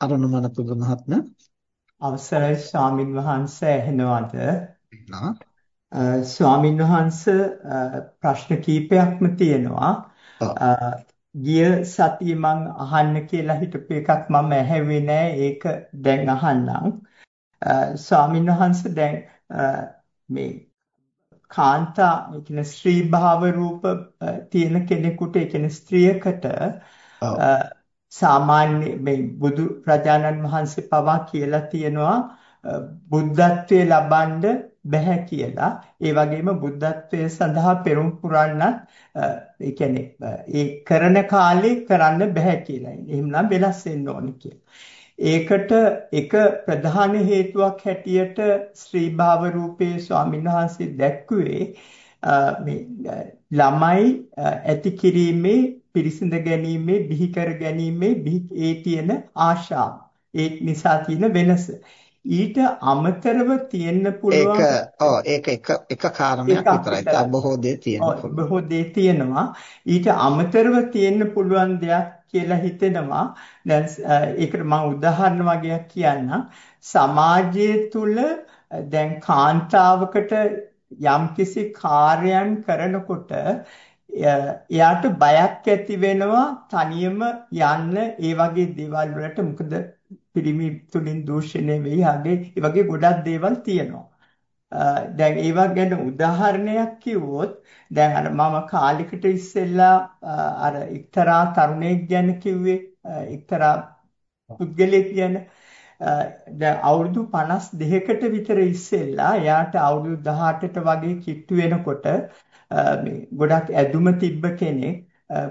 අරුණමන පුදු මහත්මයා අවසරයි ස්වාමින් වහන්සේ ඇහෙනවද? ස්වාමින් වහන්සේ ප්‍රශ්න කීපයක්ම තියෙනවා. ගිය සතියේ මං අහන්න කියලා හිතපු එකක් මම ඇහැවේ නෑ ඒක දැන් අහන්නම්. ස්වාමින් වහන්සේ දැන් මේ කාන්තා කියන ස්ත්‍රී භාව රූප තියෙන කෙනෙකුට ඒ කියන්නේ ස්ත්‍රියකට සාමාන්‍ය මේ බුදු රජාණන් වහන්සේ පවා කියලා තියෙනවා බුද්ධත්වයේ ලබන්න බෑ කියලා. ඒ වගේම බුද්ධත්වයේ සඳහා පෙරම් පුරන්නත් ඒ කියන්නේ ඒ කරන කාලේ කරන්න බෑ කියලා. එහෙමනම් වෙනස් වෙන්න ඕන කියලා. ඒකට එක ප්‍රධාන හේතුවක් හැටියට ශ්‍රී භාව රූපේ ස්වාමීන් වහන්සේ දැක්කුවේ මේ ළමයි ඇති කිරීමේ පිරිසිඳ ගැනීමේ බිහි කර ගැනීමේ ඒ තියෙන ආශාව ඒ නිසා තියෙන වෙනස ඊට අමතරව තියෙන්න පුළුවන් ඒක ඔව් ඒක එක එක කාරණයක් විතරයි. ඒක බොහෝ දේ තියෙනවා. බොහෝ දේ තියෙනවා. ඊට අමතරව තියෙන්න පුළුවන් දෙයක් කියලා හිතෙනවා. දැන් ඒකට මම උදාහරණ වගේක් කියන්නම්. සමාජය තුල දැන් කාන්තාවකට යම්කිසි කාර්යයන් කරනකොට එයාට බයක් ඇති වෙනවා තනියම යන්න. ඒ වගේ දේවල් වලට මොකද පිරිමි තුලින් දූෂණය වෙයි හගේ ඒ වගේ ගොඩක් දේවල් තියෙනවා. දැන් ඒවා ගැන උදාහරණයක් කිව්වොත් දැන් අර මම කාලෙකට ඉස්සෙල්ලා අර එක්තරා තරුණයෙක් ගැන කිව්වේ එක්තරා පුද්ගලයෙක් ගැන. දැන් අවුරුදු 52කට විතර ඉස්සෙල්ලා එයාට අවුරුදු 18ට වගේ කිට්ටු වෙනකොට මේ ගොඩක් ඇදුම තිබ්බ කෙනෙක්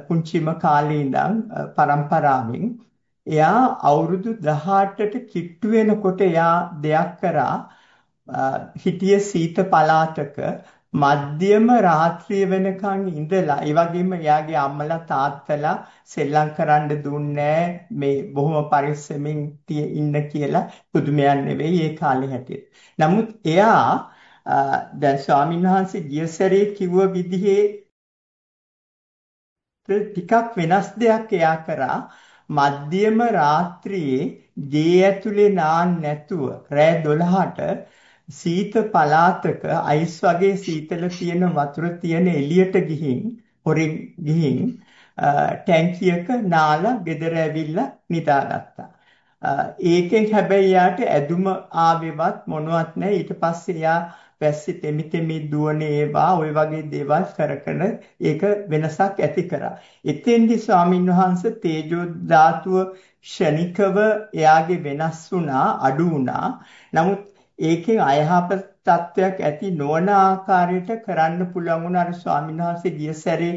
පුංචිම කාලේ ඉඳන් පරම්පරාවෙන් එයා අවුරුදු 18ට කිට්ටු වෙනකොට එයා දෙයක් කරා හිටිය සීත පළාතක මධ්‍යම රාත්‍රිය වෙනකන් ඉඳලා ඒ වගේම එයාගේ අම්මලා තාත්තලා සෙල්ලම් කරන්න දුන්නේ මේ බොහොම පරිස්සමින් ඉන්න කියලා පුදුමයන් නෙවෙයි ඒ කාලේ හැටියට. නමුත් එයා දැන් ස්වාමීන් වහන්සේ ගිය සැරේ කිව්ව විදිහේ ටිකක් වෙනස් දෙයක් එයා කරා මධ්‍යම රාත්‍රියේ ගේ ඇතුලේ නාන්න නැතුව රෑ 12ට සීත පලාතක අයිස් වගේ සීතල තියෙන වතුර තියෙන එළියට ගිහින් හොරෙන් ගිහින් ටැංකියක නාලා ගෙදර ඇවිල්ලා නිදාගත්තා. ඒකෙන් හැබැයි යාට ඇදුම ආවෙවත් මොනවත් නැහැ. ඊට පස්සේ යා වැස්සි තෙමි තෙමි දුවන ඒවා ওই වගේ දේවල් කරකන ඒක වෙනසක් ඇති කරා. එතෙන්දි ස්වාමින් වහන්සේ තේජෝ ධාතුව ක්ෂණිකව එයාගේ වෙනස් වුණා අඩු වුණා. නමුත් ඒකෙන් අයහපත් තත්වයක් ඇති නොවන ආකාරයට කරන්න පුළුවන් වුණ අර ස්වාමීන් වහන්සේ ගිය සැරේ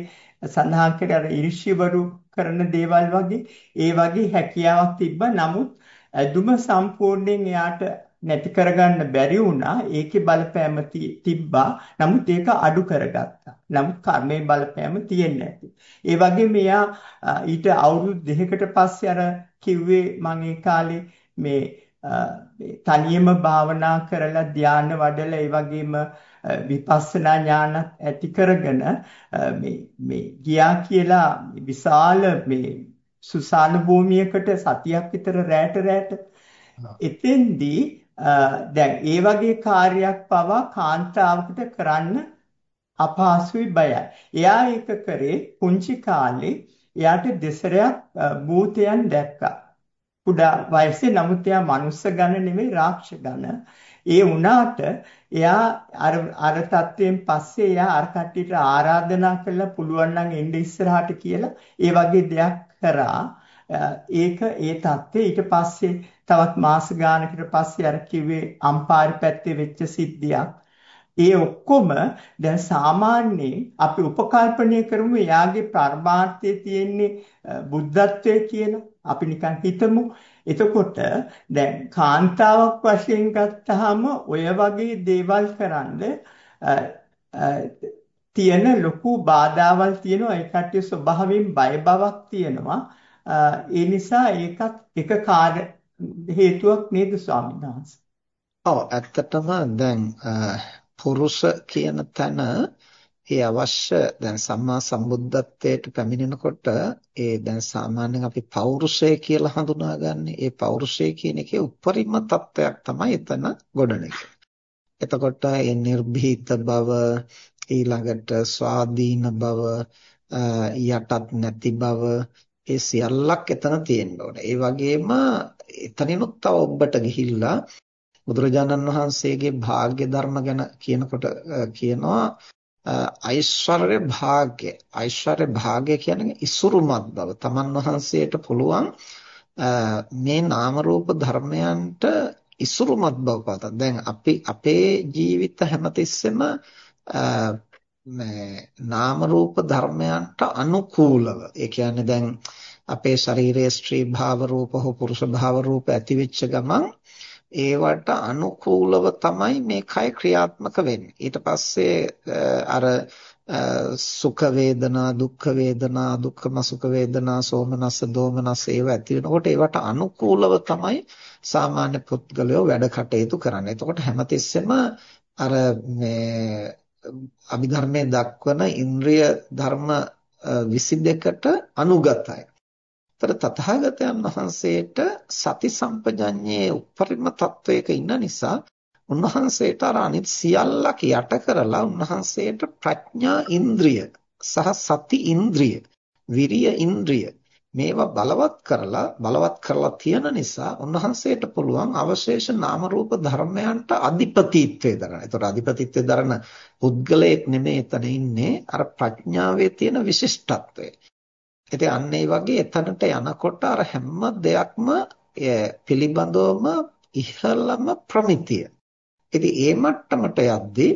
සඳහන් කර අර ඉරිෂිවරු කරන දේවල් වගේ ඒ වගේ හැකියාවක් තිබ්බා නමුත් ඇදුම සම්පූර්ණයෙන් එයාට නැති කරගන්න බැරි වුණා. ඒකේ බලපෑම තිබ්බා. නමුත් ඒක අඩු කරගත්තා. නමුත් කර්මයේ බලපෑම තියෙන්නේ නැති. ඒ වගේ මෙයා ඊට අවුරුදු දෙකකට පස්සේ අර කිව්වේ මම ඒ කාලේ මේ තනියම භාවනා කරලා ධානය වඩලා ඒ වගේම විපස්සනා ඥාන ඇති කරගෙන මේ මේ ගියා කියලා විශාල මේ සුසාන භූමියකට සතියක් විතර රැට රැට එතෙන්දී දැන් ඒ වගේ කාර්යයක් පවා කාන්තාවකට කරන්න අපහසුයි බයයි. එයා ඒක කරේ පුංචි කාලේ එයාට දෙසරයක් භූතයන් දැක්කා. කුඩා වයසේ නමුත් එයා මනුස්ස ගණ නෙමෙයි රාක්ෂ ගණ. ඒ වුණාට එයා අර අර තත්වයෙන් පස්සේ එයා අර කට්ටියට ආරාධනා කළා පුළුවන් නම් එන්න ඉස්සරහට කියලා ඒ වගේ දෙයක් කරා. ඒක ඒ தත්ත්වය ඊට පස්සේ තවත් මාස ගානකට පස්සේ අර කිව්වේ අම්පාරි පැත්තේ වෙච්ච සිද්ධියක්. ඒ ඔක්කොම දැන් සාමාන්‍යයෙන් අපි උපකල්පනය කරමු එයාගේ පරමාර්ථයේ තියෙන්නේ බුද්ධත්වයේ කියලා. අපි නිකන් හිතමු. එතකොට දැන් කාන්තාවක් වශයෙන් ගත්තාම ඔය වගේ දේවල් කරන්න තියෙන ලොකු බාධාවල් තියෙනවා. ඒ කට්ටිය ස්වභාවයෙන් බය බවක් තියෙනවා. ඒ නිසා ඒකත් එක කාර්ය හේතුවක් නේද ස්වාමීන් වහන්සේ? ඔව් ඇත්තටම දැන් පුරුෂ කියන තැන ඒ අවශ්‍ය දැන් සම්මා සම්බුද්ධත්වයට පැමිණෙනකොට ඒ දැන් සාමාන්‍යයෙන් අපි පෞරුෂය කියලා හඳුනාගන්නේ. ඒ පෞරුෂය කියන එකේ උපරිම තත්වයක් තමයි එතන ගොඩනැගෙන්නේ. එතකොට ඒ නිර්භීත බව ඊළඟට ස්වාධීන බව යටත් නැති බව ඒ සියල්ලක් එතන තියෙන්න ඕනේ. ඒ වගේම එතනිනුත් තව ඔබට ගිහිල්ලා බුදුරජාණන් වහන්සේගේ භාග්‍ය ධර්ම ගැන කියනකොට කියනවා ඓශ්වර්ය භාග්‍ය. ඓශ්වර්ය භාග්‍ය කියන්නේ ඉසුරුමත් බව. තමන් වහන්සේට පුළුවන් මේ නාම රූප ධර්මයන්ට ඉසුරුමත් බව පත. දැන් අපි අපේ ජීවිත හැමතිස්සෙම මේ නාම රූප ධර්මයන්ට අනුකූලව ඒ කියන්නේ දැන් අපේ ශරීරයේ ස්ත්‍රී භාව රූප හෝ පුරුෂ භාව රූප ඇති වෙච්ච ගමන් ඒවට අනුකූලව තමයි මේ කය ක්‍රියාත්මක වෙන්නේ ඊට පස්සේ අර සුඛ වේදනා දුක්ඛ වේදනා දුක්ඛම සුඛ වේදනා සෝමනස්ස දෝමනස්ස ඒව ඇති වෙනකොට ඒවට අනුකූලව තමයි සාමාන්‍ය පුද්ගලයෝ වැඩ කටයුතු කරන්නේ. එතකොට හැමතිස්සෙම අර මේ අභිධර්මයේ දක්වන ඉන්ද්‍රිය ධර්ම 22ට අනුගතයි. ତර තථාගතයන් වහන්සේට සති සම්පජඤ්ඤයේ උපරිම තත්වයක ඉන්න නිසා උන්වහන්සේට අර අනිත් සියල්ලක් යට කරලා උන්වහන්සේට ප්‍රඥා ඉන්ද්‍රිය සහ සති ඉන්ද්‍රිය විරිය ඉන්ද්‍රිය මේවා බලවත් කරලා බලවත් කරලා තියෙන නිසා උන්වහන්සේට පුළුවන් අවශේෂ නාම රූප ධර්මයන්ට අධිපතිත්වයේ දරන. ඒතකොට අධිපතිත්වයේ දරන පුද්ගලයෙක් නෙමෙයි එතන ඉන්නේ අර ප්‍රඥාවේ තියෙන විශිෂ්ටත්වය. ඉතින් අන්න ඒ වගේ එතනට යනකොට අර හැම දෙයක්ම පිළිබඳවම ඉහළම ප්‍රමිතිය. ඉතින් ඒ මට්ටමට යද්දී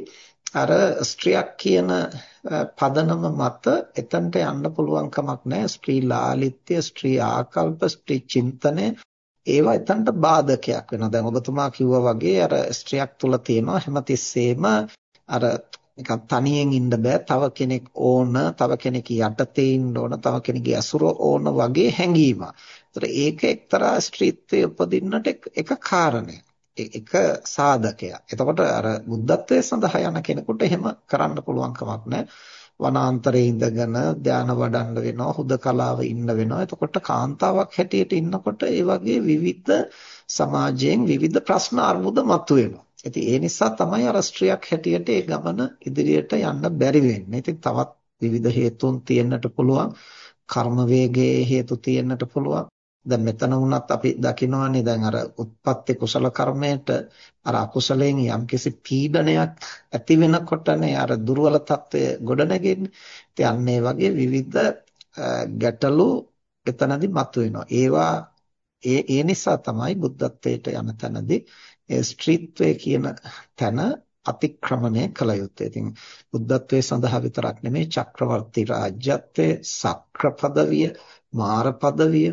අර ස්ත්‍රියක් කියන පදනම මත එතනට යන්න පුළුවන් කමක් නැහැ ස්ත්‍රී ලාලිත්‍ය ස්ත්‍රී ආකල්ප ස්ත්‍රී චින්තනය ඒවා එතනට බාධකයක් වෙනවා දැන් ඔබතුමා කිව්වා වගේ අර ස්ත්‍රියක් තුල තියෙනවා හැමතිස්සෙම අර නිකන් තනියෙන් ඉන්න බෑ තව කෙනෙක් ඕන තව කෙනෙක් යටතේ ඉන්න ඕන තව කෙනෙක්ගේ අසුර ඕන වගේ හැඟීමක්. ඒතර ඒක එක්තරා ස්ත්‍රීත්වයේ උපදින්නට එක කාරණයක්. එක සාධකයක්. එතකොට අර බුද්ධත්වයේ සඳහා යන කෙනෙකුට එහෙම කරන්න පුළුවන් කමක් නැහැ. වනාන්තරයේ ඉඳගෙන ධාන වඩන්න වෙනවා, හුදකලාව ඉන්න වෙනවා. එතකොට කාන්තාවක් හැටියට ඉන්නකොට ඒ වගේ විවිධ සමාජයෙන් විවිධ ප්‍රශ්න අර්බුද මතුවෙනවා. ඉතින් ඒ නිසා තමයි අර ස්ත්‍රියක් හැටියට ඒ ගමන ඉදිරියට යන්න බැරි වෙන්නේ. ඉතින් තවත් විවිධ හේතුන් තියෙන්නට පුළුවන්. කර්ම වේගයේ හේතු තියෙන්නට පුළුවන්. දැන් මෙතන වුණත් අපි දකිනවානේ දැන් අර උත්පත්ති කුසල කර්මයට අර අකුසලයෙන් යම්කිසි පීඩනයක් ඇති වෙනකොටනේ අර දුර්වල తත්වය ගොඩනගෙන්නේ. ඉතින් අන්න ඒ වගේ විවිධ ගැටලු එතනදී මතුවෙනවා. ඒවා ඒ ඒ නිසා තමයි බුද්ධත්වයට යන තැනදී ඒ ස්ත්‍රීත්වය කියන තැන අතික්‍රමණය කළ යුත්තේ. ඉතින් බුද්ධත්වයේ සඳහා විතරක් නෙමෙයි චක්‍රවර්ති රාජ්‍යත්වයේ සක්‍ර පදවිය, මාර පදවිය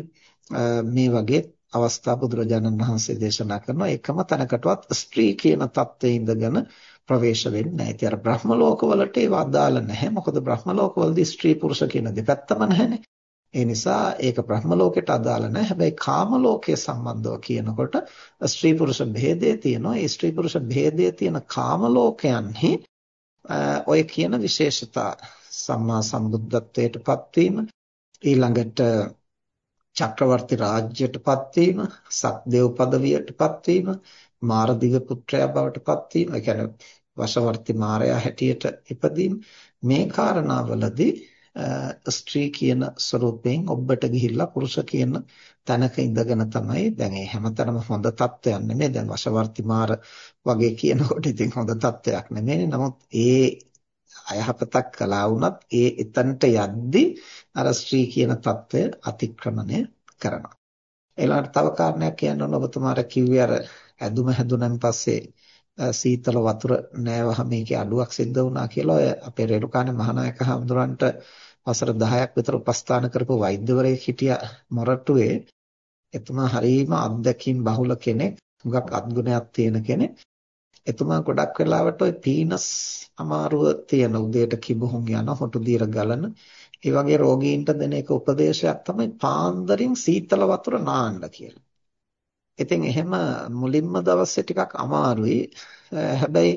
මේ වගේ අවස්ථා බුදුරජාණන් වහන්සේ දේශනා කරනවා එකම තැනකටවත් ස්ත්‍රී කියන தත්ත්වයේ ඉඳගෙන ප්‍රවේශ වෙන්නේ නැහැ. ඉතින් අර බ්‍රහ්ම ලෝකවලට ඒව අදාළ නැහැ. මොකද බ්‍රහ්ම ලෝකවලදී ස්ත්‍රී පුරුෂ කියන දෙපැත්තම නැහැනේ. ඒ නිසා ඒක බ්‍රහ්ම ලෝකයට අදාළ නැහැ. හැබැයි කාම ලෝකයේ සම්බන්ධව කියනකොට ස්ත්‍රී පුරුෂ භේදය තියෙනවා. ඒ ස්ත්‍රී පුරුෂ භේදයේ තියෙන කාම ලෝකයන්හි ඔය කියන විශේෂතා සම්මා සම්බුද්ධත්වයටපත් වීම ඊළඟට චක්‍රවර්ති රාජ්‍යයටපත් වීම, සක්දේව পদවියටපත් වීම, මාරදිග පුත්‍රයා බවටපත් වීම, ඒ කියන්නේ වශවර්ති මාරයා හැටියට ඉපදීම මේ කාරණාවලදී ස්ත්‍රී කියන ස්වරූපයෙන් ඔබට ගිහිල්ලා පුරුෂ කියන තැනක ඉඳගෙන තමයි දැන් ඒ හැමතැනම හොඳ තත්ත්වයක් නෙමෙයි. දැන් වශවර්ති මාර වගේ කියනකොට ඉතින් හොඳ තත්ත්වයක් නෙමෙයි. නමුත් ඒ අයහපතක් කළා වුණත් ඒ එතනට යද්දී අර ස්ත්‍රී කියන தত্ত্বය අතික්‍රමණය කරනවා. ඊළඟට තව කාරණයක් කියන්න ඕන. ඔබතුමාට කිව්වේ අර ඇදුම හැදුනන් පස්සේ සීතල වතුර නෑවහම මේකේ අඩුවක් සිද්ධ වුණා කියලා ඔය අපේ රේරුකානේ මහානායක හඳුරන්ට වසර 10ක් විතර උපස්ථාන කරපු වෛද්‍යවරයෙක් හිටියා මොරටුවේ එතුමා හරීම අත්දැකීම් බහුල කෙනෙක් හුඟක් අත්ගුණයක් තියෙන කෙනෙක් එතුමා ගොඩක් වෙලාවට ওই පීනස් අමාරුව තියෙන උදේට කිඹුහුන් යන හොටු දීර ගලන ඒ වගේ රෝගීන්ට දෙන එක උපදේශයක් තමයි පාන්දරින් සීතල වතුර නාන්න කියලා. ඉතින් එහෙම මුලින්ම දවසේ ටිකක් අමාරුයි. හැබැයි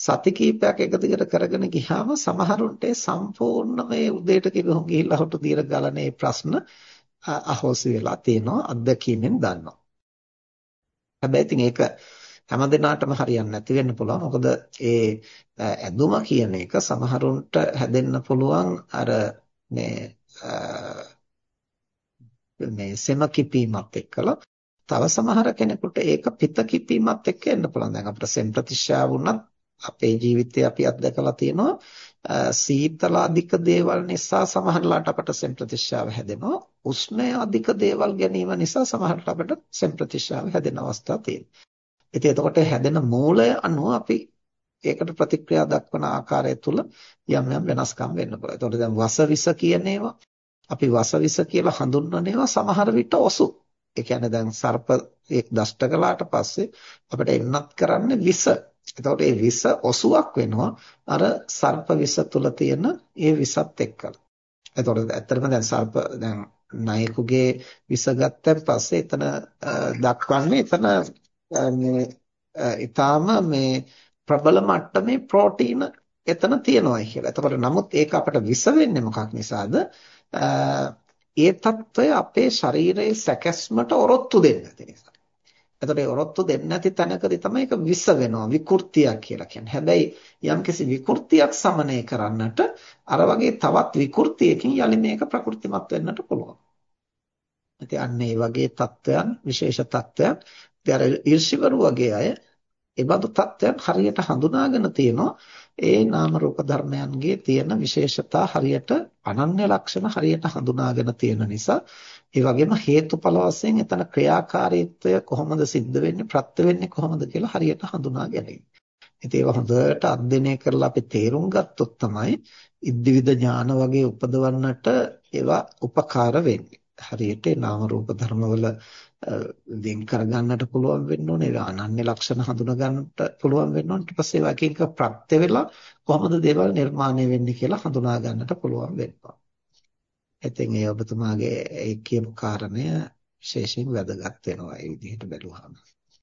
සති කීපයක් එක දිගට කරගෙන ගියාම සමහරුන්ට සම්පූර්ණ මේ උදේට කිව්වොත් ගිහිල්ලා හොටු දිර ගලනේ ප්‍රශ්න අහෝසි වෙලා තියෙනවා අත්දැකීමෙන් දන්නවා. හැබැයි ඉතින් ඒක හැමදෙනාටම හරියන්නේ නැති වෙන්න පුළුවන්. මොකද ඒ ඇදුම කියන එක සමහරුන්ට හැදෙන්න පුළුවන් අර මේ මේ සෙම කිපීමත් එක්කලා තව සමහර කෙනෙකුට ඒක පිත කිපීමත් එක්ක එන්න පුළුවන්. දැන් අපිට සෙම් ප්‍රතිශාව වුණත් අපේ ජීවිතේ අපි අත්දකලා තියෙනවා සීතල අධික දේවල් නිසා සමහරලාට අපට සෙම් ප්‍රතිශාව හැදෙනවා. උෂ්ණය අධික දේවල් ගැනීම නිසා සමහරලාට අපට සෙම් ප්‍රතිශාව හැදෙන අවස්ථා තියෙනවා. ඉතින් එතකොට හැදෙන මූලය අනුව අපි ඒකට ප්‍රතික්‍රියා දක්වන ආකාරය තුල යම් යම් වෙනස්කම් වෙන්න පුළුවන්. එතකොට දැන් වසවිස කියන ඒවා අපි වසවිස කියලා හඳුන්වන ඒවා සමහර විට ඔසු. ඒ කියන්නේ දැන් සර්ප එක් දෂ්ට කළාට පස්සේ අපිට එන්නත් කරන්නේ විස. එතකොට මේ විස ඔසුවක් වෙනවා අර සර්ප විස තුල තියෙන ඒ විසත් එක්කලා. එතකොට ඇත්තටම දැන් සර්ප දැන් නයෙකුගේ විස ගත්තන් පස්සේ එතන දක්වන්නේ එතන මේ ඊටාම මේ ප්‍රබල මට්ටමේ ප්‍රෝටීන එතන තියෙනවා කියලා. එතකොට නමුත් ඒක අපට විස වෙන්නේ මොකක් නිසාද? ඒ తত্ত্বය අපේ ශරීරයේ සැකැස්මට ඔරොත්තු දෙන්න තියෙනවා. එතකොට ඒ ඔරොත්තු දෙන්නේ නැති තැනකදී තමයි ඒක විස වෙනවා විකෘතියක් කියලා කියන්නේ. හැබැයි යම්කිසි විකෘතියක් සමනය කරන්නට අර වගේ තවත් විකෘතියකින් යලි මේක ප්‍රකෘතිමත් වෙන්නට පුළුවන්. ඉතින් අන්න ඒ වගේ தত্ত্বයන් විශේෂ தত্ত্বයන් ඉතින් අර ඊර්ෂිවරු වගේ අය ඒ බඳු தත්වයන් හරියට හඳුනාගෙන තියෙනවා ඒ නාම රූප ධර්මයන්ගේ තියෙන විශේෂතා හරියට අනන්‍ය ලක්ෂණ හරියට හඳුනාගෙන තියෙන නිසා ඒ වගේම හේතුඵල වශයෙන් එතන ක්‍රියාකාරීත්වය කොහොමද සිද්ධ වෙන්නේ ප්‍රත්‍ය වෙන්නේ කොහොමද කියලා හරියට හඳුනා ගැනීම. ඉතින් ඒවා හොඳට අධ්‍යයනය කරලා අපි තේරුම් ගත්තොත් තමයි ඉද්ධිවිද ඥාන වගේ උපදවන්නට ඒවා උපකාර වෙන්නේ. හරියට නාම රූප ධර්මවල වෙන් කරගන්නට පුළුවන් වෙන්න ඕනේ. ඒ අනන්‍ය ලක්ෂණ හඳුනා ගන්නට පුළුවන් වෙන්න ඕනේ. ඊට පස්සේ ඒවා එක එක ප්‍රත්‍ය වෙලා කොහොමද දේවල් නිර්මාණය වෙන්නේ කියලා හඳුනා ගන්නට පුළුවන් වෙනවා. ඉතින් ඒ ඔබතුමාගේ ඒ කියපු කාරණය විශේෂයෙන් වැදගත් වෙනවා ඒ විදිහට බැලුවහම.